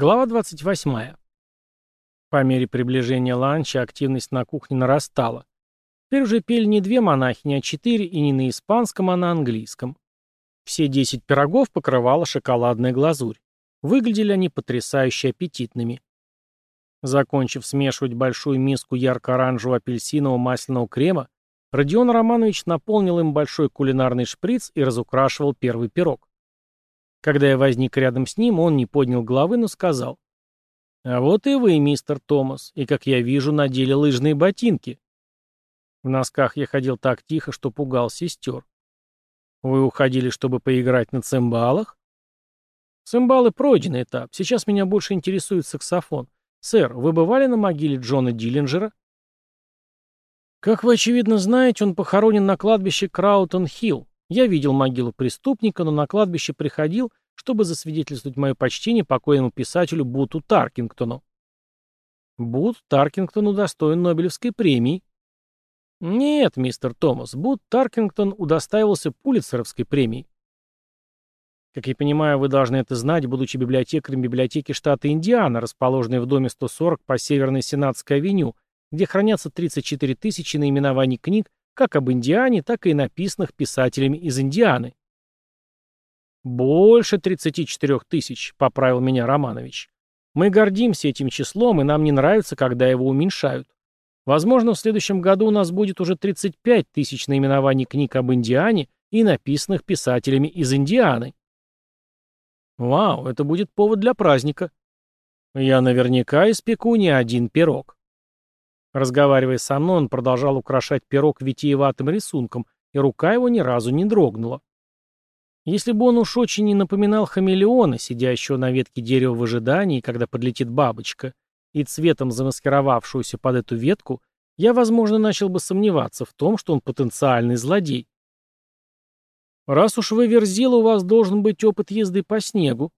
Глава 28. По мере приближения ланча активность на кухне нарастала. Теперь уже пели не две монахини, а четыре, и не на испанском, а на английском. Все десять пирогов покрывала шоколадная глазурь. Выглядели они потрясающе аппетитными. Закончив смешивать большую миску ярко-оранжевого апельсинового масляного крема, Родион Романович наполнил им большой кулинарный шприц и разукрашивал первый пирог. Когда я возник рядом с ним, он не поднял головы, но сказал. «А вот и вы, мистер Томас, и, как я вижу, надели лыжные ботинки». В носках я ходил так тихо, что пугал сестер. «Вы уходили, чтобы поиграть на цимбалах?» «Цимбалы — пройденный этап. Сейчас меня больше интересует саксофон. Сэр, вы бывали на могиле Джона Диллинджера?» «Как вы, очевидно, знаете, он похоронен на кладбище Краутон-Хилл. Я видел могилу преступника, но на кладбище приходил, чтобы засвидетельствовать мое почтение покойному писателю Буту Таркингтону. Бут Таркингтон удостоен Нобелевской премии. Нет, мистер Томас, Бут Таркингтон удостаивался Пулитцеровской премии. Как я понимаю, вы должны это знать, будучи библиотекарем библиотеки штата Индиана, расположенной в доме 140 по Северной Сенатской авеню, где хранятся 34 тысячи наименований книг, как об Индиане, так и написанных писателями из Индианы. «Больше 34 тысяч», — поправил меня Романович. «Мы гордимся этим числом, и нам не нравится, когда его уменьшают. Возможно, в следующем году у нас будет уже 35 тысяч наименований книг об Индиане и написанных писателями из Индианы». «Вау, это будет повод для праздника». «Я наверняка испеку не один пирог». Разговаривая со мной, он продолжал украшать пирог витиеватым рисунком, и рука его ни разу не дрогнула. Если бы он уж очень не напоминал хамелеона, сидящего на ветке дерева в ожидании, когда подлетит бабочка, и цветом замаскировавшуюся под эту ветку, я, возможно, начал бы сомневаться в том, что он потенциальный злодей. «Раз уж вы верзила, у вас должен быть опыт езды по снегу»,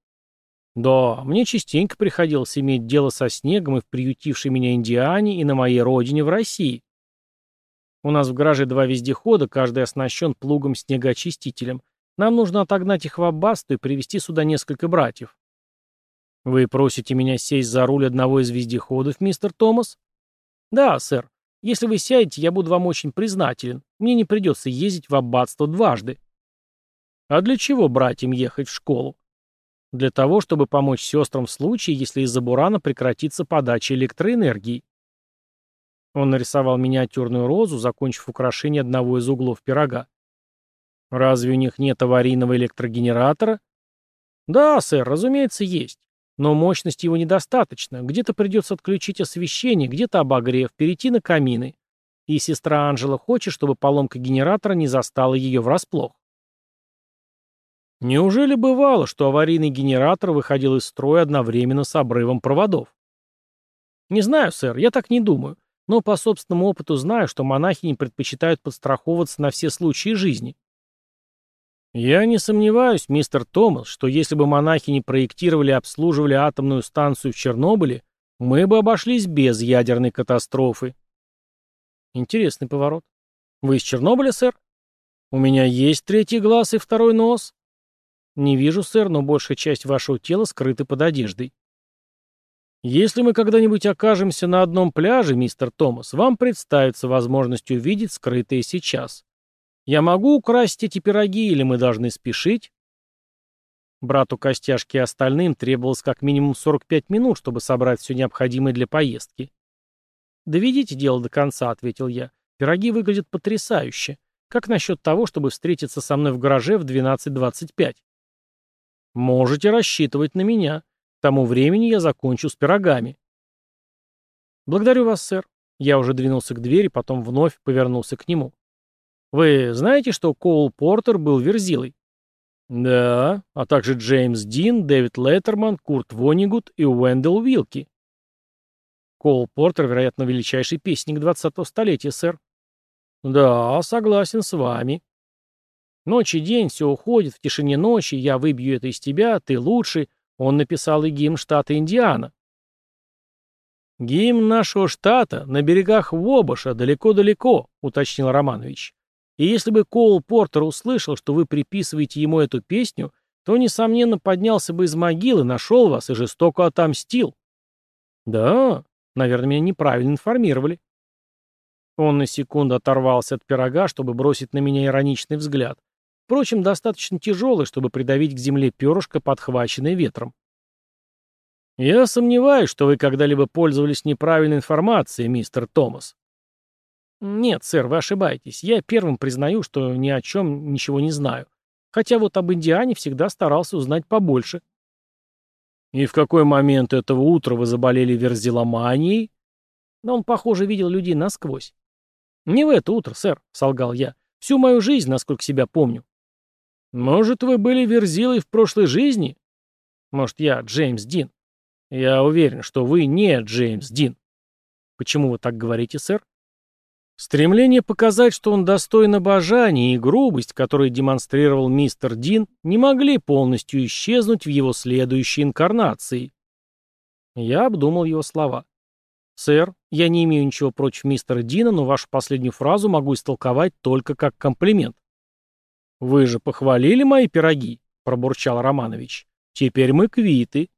да, мне частенько приходилось иметь дело со снегом и в приютившей меня Индиане, и на моей родине в России. У нас в гараже два вездехода, каждый оснащен плугом-снегоочистителем. Нам нужно отогнать их в Аббасту и привезти сюда несколько братьев. Вы просите меня сесть за руль одного из вездеходов, мистер Томас? Да, сэр. Если вы сядете, я буду вам очень признателен. Мне не придется ездить в аббатство дважды. А для чего братьям ехать в школу? Для того, чтобы помочь сестрам в случае, если из-за бурана прекратится подача электроэнергии. Он нарисовал миниатюрную розу, закончив украшение одного из углов пирога. Разве у них нет аварийного электрогенератора? Да, сэр, разумеется, есть. Но мощности его недостаточно. Где-то придется отключить освещение, где-то обогрев, перейти на камины. И сестра Анжела хочет, чтобы поломка генератора не застала ее врасплох. Неужели бывало, что аварийный генератор выходил из строя одновременно с обрывом проводов? Не знаю, сэр, я так не думаю. Но по собственному опыту знаю, что монахини предпочитают подстраховываться на все случаи жизни. Я не сомневаюсь, мистер Томас, что если бы монахини проектировали и обслуживали атомную станцию в Чернобыле, мы бы обошлись без ядерной катастрофы. Интересный поворот. Вы из Чернобыля, сэр? У меня есть третий глаз и второй нос. «Не вижу, сэр, но большая часть вашего тела скрыта под одеждой». «Если мы когда-нибудь окажемся на одном пляже, мистер Томас, вам представится возможность увидеть скрытое сейчас. Я могу украсть эти пироги, или мы должны спешить?» Брату Костяшке и остальным требовалось как минимум 45 минут, чтобы собрать все необходимое для поездки. «Доведите дело до конца», — ответил я. «Пироги выглядят потрясающе. Как насчет того, чтобы встретиться со мной в гараже в 12.25?» Можете рассчитывать на меня. К тому времени я закончу с пирогами. Благодарю вас, сэр. Я уже двинулся к двери, потом вновь повернулся к нему. Вы знаете, что Коул Портер был верзилой? Да, а также Джеймс Дин, Дэвид Леттерман, Курт Вонигут и Уэндell Уилки. Коул Портер, вероятно, величайший песник 20-го столетия, сэр. Да, согласен с вами. Ночь и день, все уходит, в тишине ночи, я выбью это из тебя, ты лучший. Он написал и гимн штата Индиана. «Гимн нашего штата на берегах Вобоша, далеко-далеко», — уточнил Романович. «И если бы Коул Портер услышал, что вы приписываете ему эту песню, то, несомненно, поднялся бы из могилы, нашел вас и жестоко отомстил. Да, наверное, меня неправильно информировали. Он на секунду оторвался от пирога, чтобы бросить на меня ироничный взгляд. Впрочем, достаточно тяжелый, чтобы придавить к земле перышко, подхваченное ветром. «Я сомневаюсь, что вы когда-либо пользовались неправильной информацией, мистер Томас». «Нет, сэр, вы ошибаетесь. Я первым признаю, что ни о чем ничего не знаю. Хотя вот об Индиане всегда старался узнать побольше». «И в какой момент этого утра вы заболели верзиломанией?» Но он, похоже, видел людей насквозь. «Не в это утро, сэр», — солгал я. «Всю мою жизнь, насколько себя помню». «Может, вы были верзилой в прошлой жизни?» «Может, я Джеймс Дин?» «Я уверен, что вы не Джеймс Дин». «Почему вы так говорите, сэр?» Стремление показать, что он достоин обожания и грубость, которые демонстрировал мистер Дин, не могли полностью исчезнуть в его следующей инкарнации. Я обдумал его слова. «Сэр, я не имею ничего против мистера Дина, но вашу последнюю фразу могу истолковать только как комплимент». «Вы же похвалили мои пироги», — пробурчал Романович. «Теперь мы квиты».